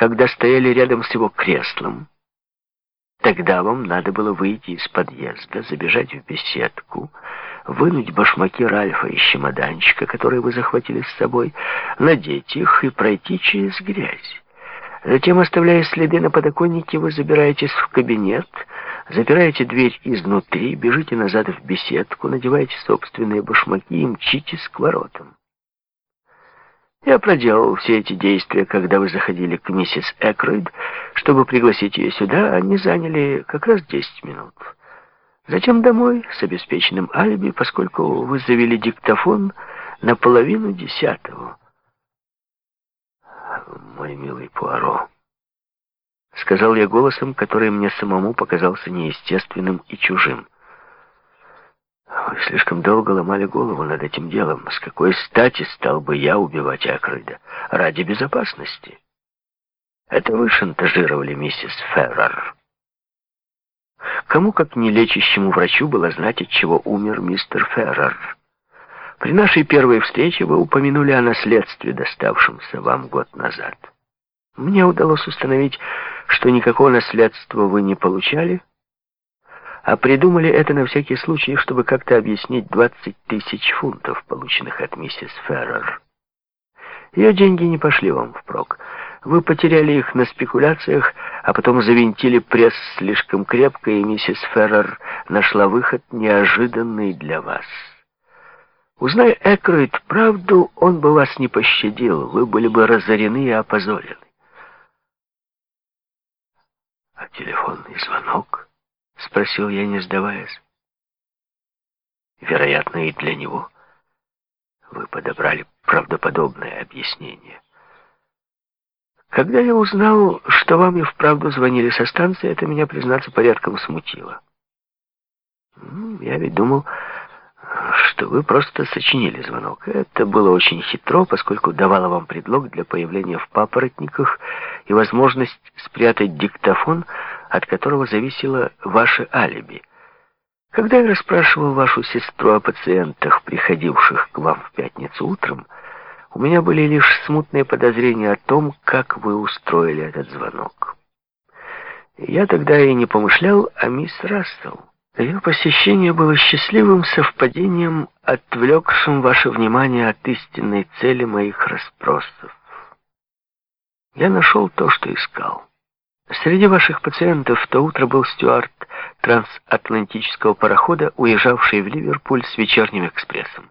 когда стояли рядом с его креслом. Тогда вам надо было выйти из подъезда, забежать в беседку, вынуть башмаки Ральфа из чемоданчика, который вы захватили с собой, надеть их и пройти через грязь. Затем, оставляя следы на подоконнике, вы забираетесь в кабинет, запираете дверь изнутри, бежите назад в беседку, надеваете собственные башмаки и мчитесь к воротам. Я проделал все эти действия, когда вы заходили к миссис Экройд, чтобы пригласить ее сюда, они заняли как раз 10 минут. Затем домой с обеспеченным алиби, поскольку вы завели диктофон на половину десятого. Мой милый Пуаро, сказал я голосом, который мне самому показался неестественным и чужим. Вы слишком долго ломали голову над этим делом. С какой стати стал бы я убивать Акройда? Ради безопасности. Это вы шантажировали миссис Феррер. Кому, как не лечащему врачу, было знать, от чего умер мистер Феррер? При нашей первой встрече вы упомянули о наследстве, доставшемся вам год назад. Мне удалось установить, что никакого наследства вы не получали, а придумали это на всякий случай, чтобы как-то объяснить 20 тысяч фунтов, полученных от миссис Феррер. Ее деньги не пошли вам впрок. Вы потеряли их на спекуляциях, а потом завинтили пресс слишком крепко, и миссис Феррер нашла выход, неожиданный для вас. Узная Экроид правду, он бы вас не пощадил, вы были бы разорены и опозорены. А телефонный звонок? Спросил я, не сдаваясь. Вероятно, и для него вы подобрали правдоподобное объяснение. Когда я узнал, что вам и вправду звонили со станции, это меня, признаться, порядком смутило. Я ведь думал, что вы просто сочинили звонок. Это было очень хитро, поскольку давало вам предлог для появления в папоротниках и возможность спрятать диктофон, от которого зависело ваше алиби. Когда я расспрашивал вашу сестру о пациентах, приходивших к вам в пятницу утром, у меня были лишь смутные подозрения о том, как вы устроили этот звонок. Я тогда и не помышлял о мисс Рассел. Ее посещение было счастливым совпадением, отвлекшим ваше внимание от истинной цели моих расспросов. Я нашел то, что искал. Среди ваших пациентов в то утро был стюард трансатлантического парохода, уезжавший в Ливерпуль с вечерним экспрессом.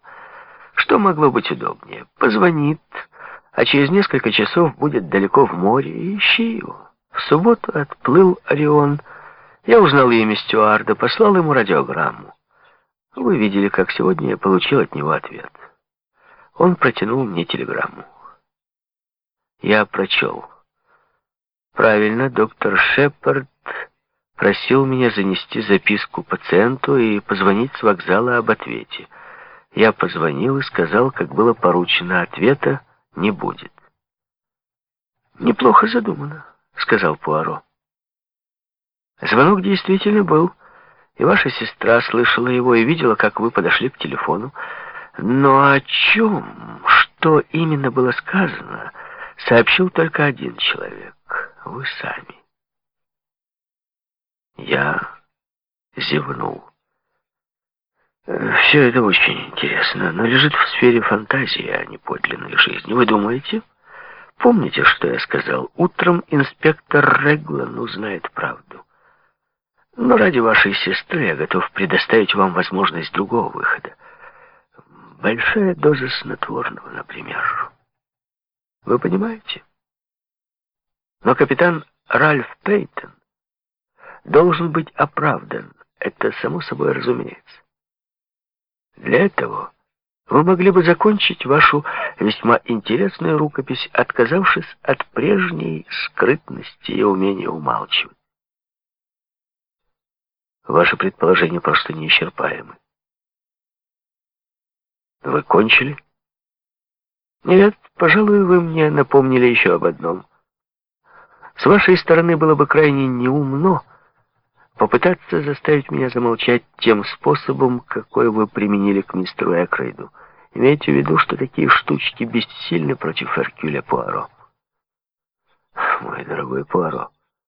Что могло быть удобнее? Позвонит, а через несколько часов будет далеко в море, ищи его. В субботу отплыл Орион. Я узнал имя стюарда, послал ему радиограмму. Вы видели, как сегодня я получил от него ответ. Он протянул мне телеграмму. Я прочел. Правильно, доктор Шепард просил меня занести записку пациенту и позвонить с вокзала об ответе. Я позвонил и сказал, как было поручено, ответа не будет. «Неплохо задумано», — сказал Пуаро. Звонок действительно был, и ваша сестра слышала его и видела, как вы подошли к телефону. Но о чем, что именно было сказано, сообщил только один человек вы сами. Я зевнул. Все это очень интересно, но лежит в сфере фантазии, а не подлинной жизни. Вы думаете? Помните, что я сказал? Утром инспектор Реглан узнает правду. Но ради вашей сестры я готов предоставить вам возможность другого выхода. Большая доза снотворного, например. Вы понимаете? Но капитан Ральф Пейтон должен быть оправдан. Это само собой разумеется. Для этого вы могли бы закончить вашу весьма интересную рукопись, отказавшись от прежней скрытности и умения умалчивать. Ваши предположения просто неисчерпаемы. Вы кончили? Нет, пожалуй, вы мне напомнили еще об одном. С вашей стороны было бы крайне неумно попытаться заставить меня замолчать тем способом, какой вы применили к мистеру Экрейду. Имейте в виду, что такие штучки бессильны против Эркюля Пуаро. Мой дорогой Пуаро.